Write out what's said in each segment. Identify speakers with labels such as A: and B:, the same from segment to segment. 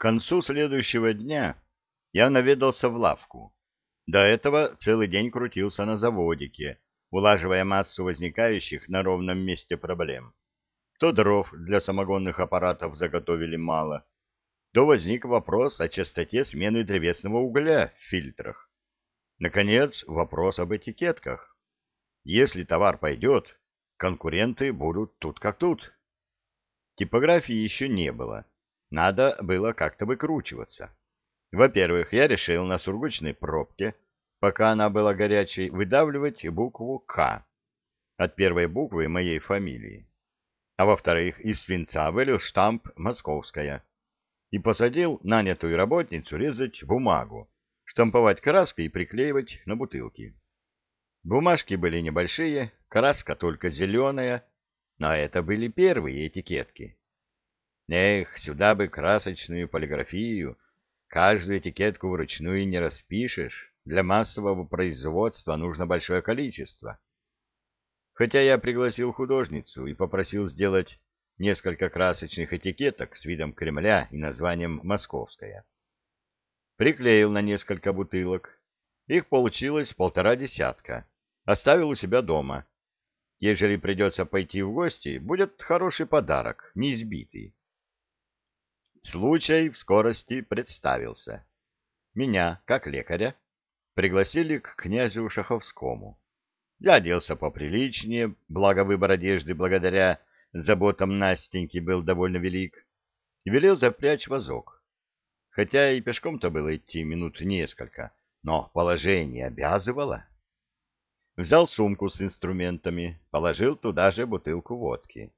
A: концу следующего дня я наведался в лавку. До этого целый день крутился на заводике, улаживая массу возникающих на ровном месте проблем. То дров для самогонных аппаратов заготовили мало, то возник вопрос о частоте смены древесного угля в фильтрах. Наконец, вопрос об этикетках. Если товар пойдет, конкуренты будут тут как тут. Типографии еще не было. Надо было как-то выкручиваться. Во-первых, я решил на сургучной пробке, пока она была горячей, выдавливать букву «К» от первой буквы моей фамилии. А во-вторых, из свинца вылил штамп «Московская» и посадил нанятую работницу резать бумагу, штамповать краской и приклеивать на бутылки. Бумажки были небольшие, краска только зеленая, но это были первые этикетки. Эх, сюда бы красочную полиграфию, каждую этикетку вручную не распишешь, для массового производства нужно большое количество. Хотя я пригласил художницу и попросил сделать несколько красочных этикеток с видом Кремля и названием «Московская». Приклеил на несколько бутылок. Их получилось полтора десятка. Оставил у себя дома. Ежели придется пойти в гости, будет хороший подарок, не избитый. Случай в скорости представился. Меня, как лекаря, пригласили к князю Шаховскому. Я оделся поприличнее, благо выбор одежды благодаря заботам Настеньки был довольно велик, и велел запрячь вазок. Хотя и пешком-то было идти минут несколько, но положение обязывало. Взял сумку с инструментами, положил туда же бутылку водки.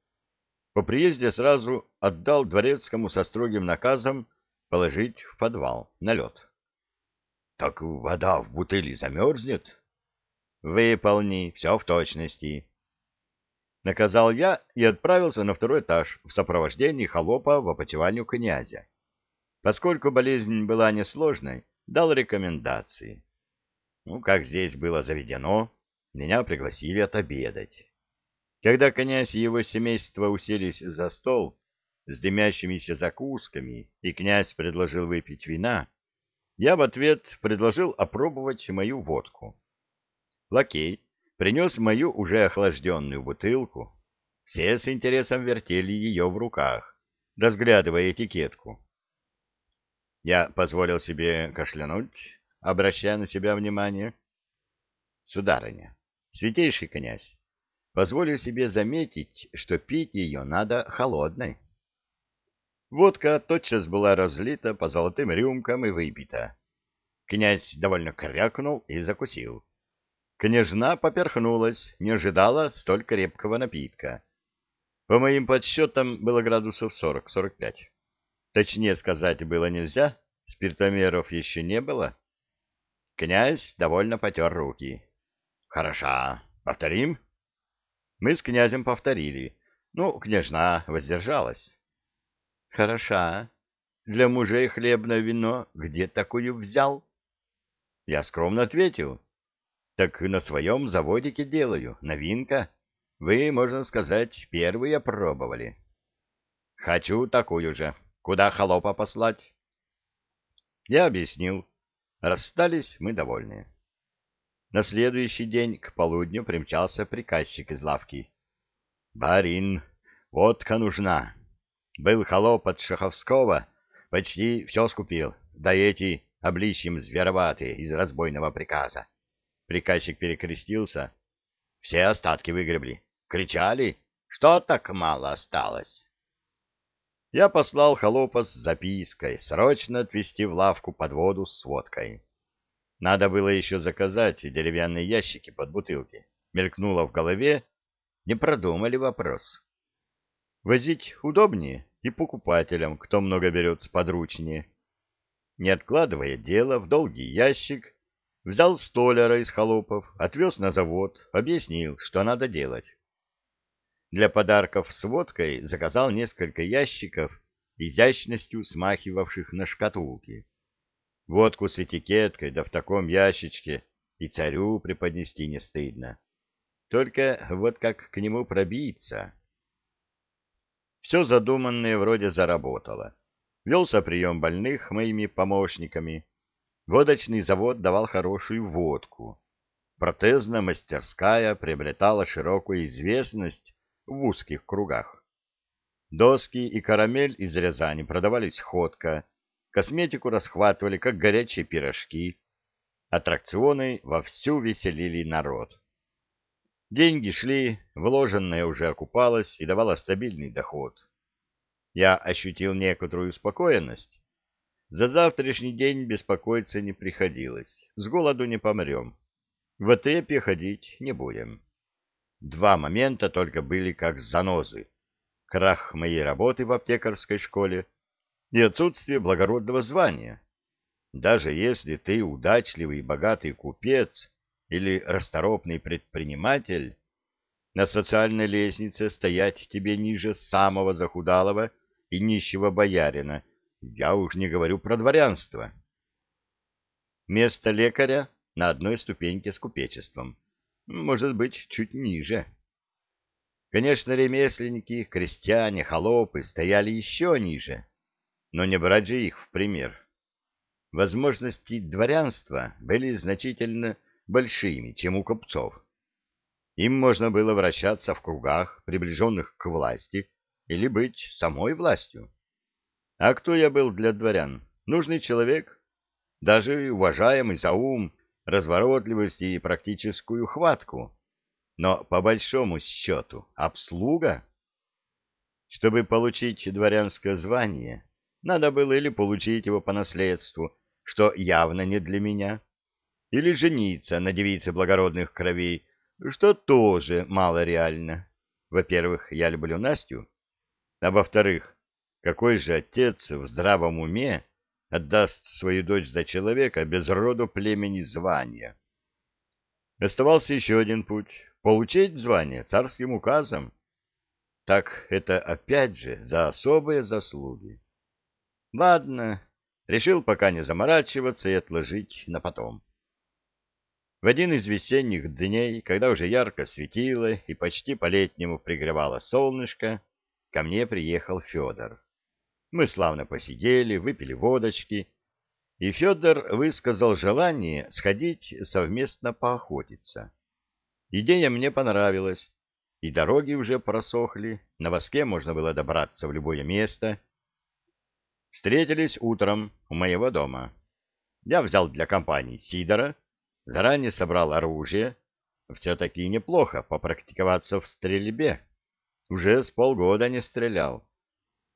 A: По приезде сразу отдал дворецкому со строгим наказом положить в подвал на лед. — Так вода в бутыли замерзнет? — Выполни, все в точности. Наказал я и отправился на второй этаж в сопровождении холопа в опочиванию князя. Поскольку болезнь была несложной, дал рекомендации. Ну, как здесь было заведено, меня пригласили отобедать. Когда князь и его семейство уселись за стол с дымящимися закусками, и князь предложил выпить вина, я в ответ предложил опробовать мою водку. Лакей принес мою уже охлажденную бутылку. Все с интересом вертели ее в руках, разглядывая этикетку. Я позволил себе кашлянуть, обращая на себя внимание. Сударыня, святейший князь, позволю себе заметить, что пить ее надо холодной. Водка тотчас была разлита по золотым рюмкам и выпита. Князь довольно крякнул и закусил. Княжна поперхнулась, не ожидала столь крепкого напитка. По моим подсчетам, было градусов сорок-сорок пять. Точнее сказать было нельзя, спиртомеров еще не было. Князь довольно потер руки. — Хороша. Повторим? Мы с князем повторили. Ну, княжна воздержалась. Хороша. Для мужей хлебное вино где такую взял? Я скромно ответил. Так на своем заводике делаю. Новинка. Вы, можно сказать, первые пробовали. Хочу такую же. Куда холопа послать? Я объяснил. Расстались мы довольны. На следующий день к полудню примчался приказчик из лавки. — Барин, водка нужна. Был холоп от Шаховского, почти все скупил, да эти обличьем звероватые из разбойного приказа. Приказчик перекрестился. Все остатки выгребли. Кричали, что так мало осталось. Я послал холопа с запиской срочно отвезти в лавку под воду с водкой. Надо было еще заказать деревянные ящики под бутылки. Мелькнуло в голове, не продумали вопрос. Возить удобнее и покупателям, кто много берет, сподручнее. Не откладывая дело в долгий ящик, взял столяра из холопов, отвез на завод, объяснил, что надо делать. Для подарков с водкой заказал несколько ящиков, изящностью смахивавших на шкатулки. Водку с этикеткой, да в таком ящичке, и царю преподнести не стыдно. Только вот как к нему пробиться? Все задуманное вроде заработало. Велся прием больных моими помощниками. Водочный завод давал хорошую водку. Протезная мастерская приобретала широкую известность в узких кругах. Доски и карамель из Рязани продавались ходко, косметику расхватывали, как горячие пирожки, аттракционы вовсю веселили народ. Деньги шли, вложенное уже окупалось и давало стабильный доход. Я ощутил некоторую успокоенность. За завтрашний день беспокоиться не приходилось. С голоду не помрем. В отрепье ходить не будем. Два момента только были как занозы. Крах моей работы в аптекарской школе и отсутствие благородного звания. Даже если ты удачливый и богатый купец, или расторопный предприниматель, на социальной лестнице стоять тебе ниже самого захудалого и нищего боярина, я уж не говорю про дворянство. Место лекаря на одной ступеньке с купечеством, может быть, чуть ниже. Конечно, ремесленники, крестьяне, холопы стояли еще ниже, но не брать же их в пример. Возможности дворянства были значительно большими, чем у купцов. Им можно было вращаться в кругах, приближенных к власти, или быть самой властью. А кто я был для дворян? Нужный человек, даже уважаемый за ум, разворотливость и практическую хватку. Но по большому счету обслуга. Чтобы получить дворянское звание, надо было или получить его по наследству, что явно не для меня, или жениться на девице благородных кровей, что тоже мало реально. Во-первых, я люблю Настю, а во-вторых, какой же отец в здравом уме отдаст свою дочь за человека без роду племени звания? Оставался еще один путь — получить звание царским указом. Так это опять же за особые заслуги. Ладно, решил пока не заморачиваться и отложить на потом. В один из весенних дней, когда уже ярко светило и почти по-летнему пригревало солнышко, ко мне приехал Федор. Мы славно посидели, выпили водочки, и Федор высказал желание сходить совместно поохотиться. Идея мне понравилась, и дороги уже просохли, на воске можно было добраться в любое место. Встретились утром у моего дома. Я взял для компании Сидора, Заранее собрал оружие. Все-таки неплохо попрактиковаться в стрельбе. Уже с полгода не стрелял.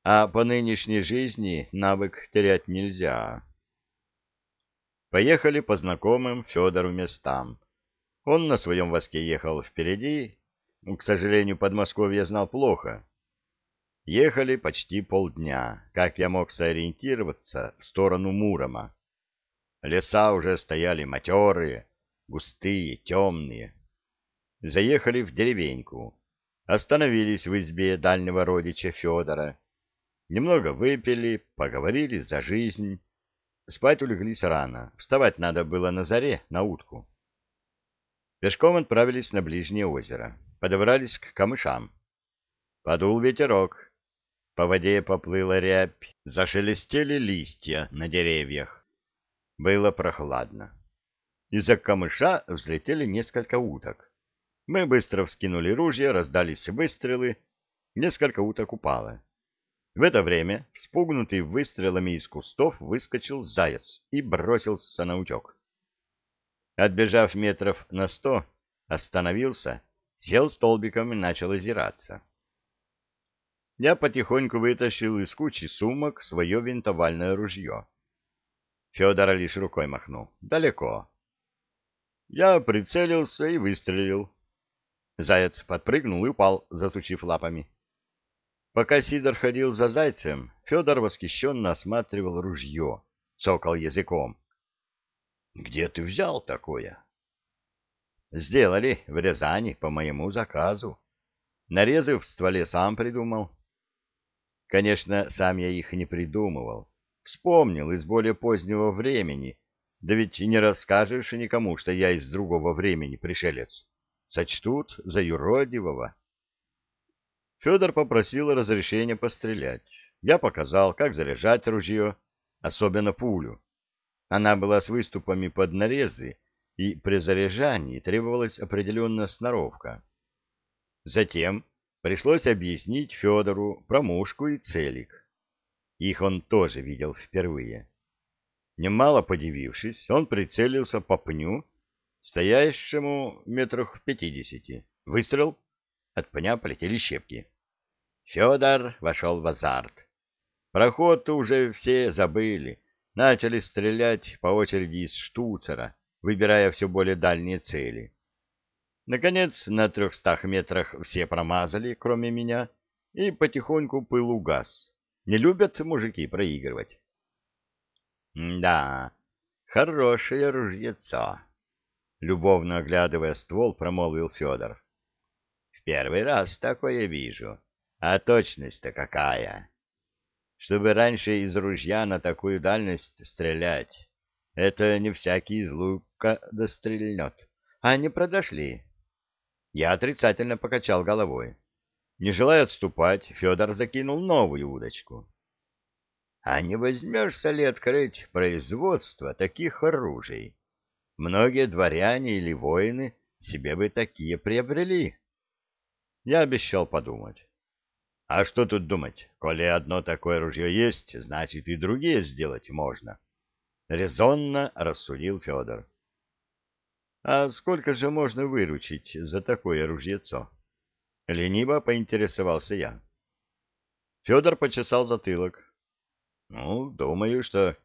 A: А по нынешней жизни навык терять нельзя. Поехали по знакомым Федору местам. Он на своем воске ехал впереди. К сожалению, Подмосковье знал плохо. Ехали почти полдня. Как я мог сориентироваться в сторону Мурома? Леса уже стояли матерые, густые, темные. Заехали в деревеньку, остановились в избе дальнего родича Федора. Немного выпили, поговорили за жизнь. Спать улеглись рано, вставать надо было на заре, на утку. Пешком отправились на ближнее озеро, подобрались к камышам. Подул ветерок, по воде поплыла рябь, зашелестели листья на деревьях. Было прохладно. Из-за камыша взлетели несколько уток. Мы быстро вскинули ружья, раздались выстрелы, несколько уток упало. В это время, спугнутый выстрелами из кустов, выскочил заяц и бросился на утек. Отбежав метров на сто, остановился, сел столбиком и начал озираться. Я потихоньку вытащил из кучи сумок свое винтовальное ружье. Федор лишь рукой махнул. Далеко. Я прицелился и выстрелил. Заяц подпрыгнул и упал, засучив лапами. Пока Сидор ходил за зайцем, Федор восхищенно осматривал ружье, цокал языком. — Где ты взял такое? — Сделали в Рязани по моему заказу. Нарезы в стволе сам придумал. Конечно, сам я их не придумывал. Вспомнил из более позднего времени. Да ведь и не расскажешь никому, что я из другого времени пришелец. Сочтут за юродивого. Федор попросил разрешения пострелять. Я показал, как заряжать ружье, особенно пулю. Она была с выступами под нарезы, и при заряжании требовалась определенная сноровка. Затем пришлось объяснить Федору про мушку и целик. Их он тоже видел впервые. Немало подивившись, он прицелился по пню, стоящему метрах в пятидесяти. Выстрел, от пня полетели щепки. Федор вошел в азарт. Проход уже все забыли, начали стрелять по очереди из штуцера, выбирая все более дальние цели. Наконец, на трехстах метрах все промазали, кроме меня, и потихоньку пыл угас. Не любят мужики проигрывать. Да, хорошее ружьецо. Любовно оглядывая ствол, промолвил Федор. В первый раз такое вижу. А точность-то какая! Чтобы раньше из ружья на такую дальность стрелять, это не всякий из лука дострельнет. А не продошли. Я отрицательно покачал головой. Не желая отступать, Федор закинул новую удочку. А не возьмешься ли открыть производство таких оружий? Многие дворяне или воины себе бы такие приобрели. Я обещал подумать. А что тут думать? Коли одно такое ружье есть, значит и другие сделать можно. Резонно рассудил Федор. А сколько же можно выручить за такое ружьецо? Лениво поинтересовался я. Федор почесал затылок. Ну, думаю, что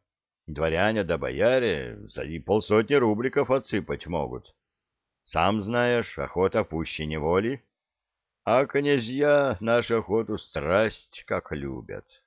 A: дворяне да бояре за полсотни рубликов отсыпать могут. Сам знаешь, охота пуще неволи, а князья нашу охоту страсть как любят.